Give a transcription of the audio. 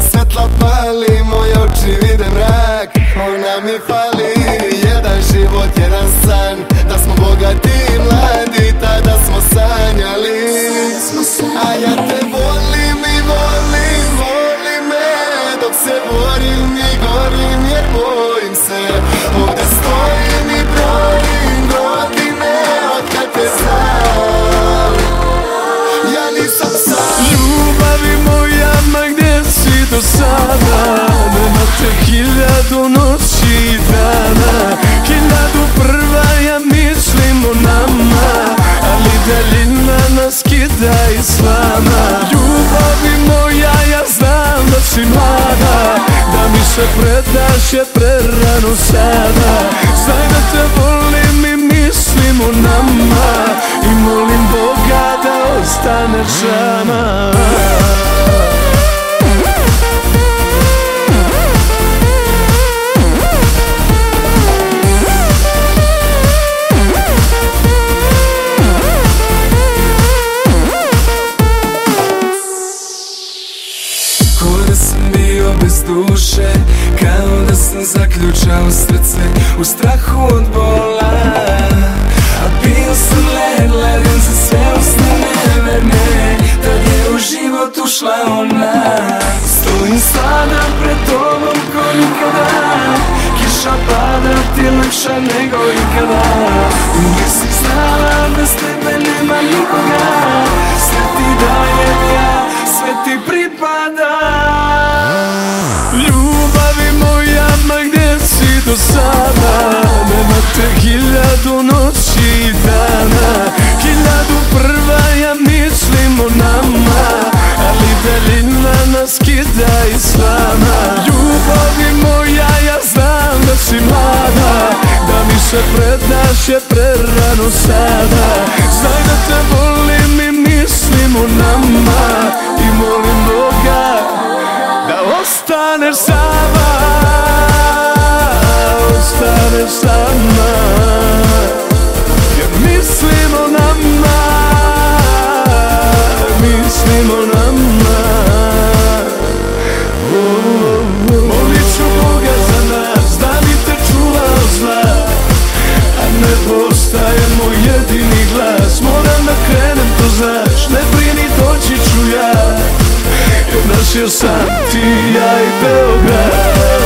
svetla pali, moje oči vide mrak Ona mi fali. Hiljadu noći i dana. Hiljadu prva ja mislim o nama. Ali daljina nas kida i slama Ljubavi moja, ja znam da si mlada. Da mi se predaš je prerano sada. Znaj da te volim i mislim o nama. I molim Boga da ostaneš sama da sam bio bez duše Kao da sam zaključao srce U strahu od bola. A bio sam led, leden za sve usne neverne Tad je u život ušla ona. Stojim sada pred tobom ko nikada Kiša pada ti lakša nego ikada. Uvijek si znala s tebe nema nikoga si mlada Da mi se predaš je prerano sada. Znaj da te volim i mislim o nama I molim Boga da ostaneš sama Ostaneš sama doći ću ja Jer nas je sam ti, ja i Beograd